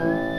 you.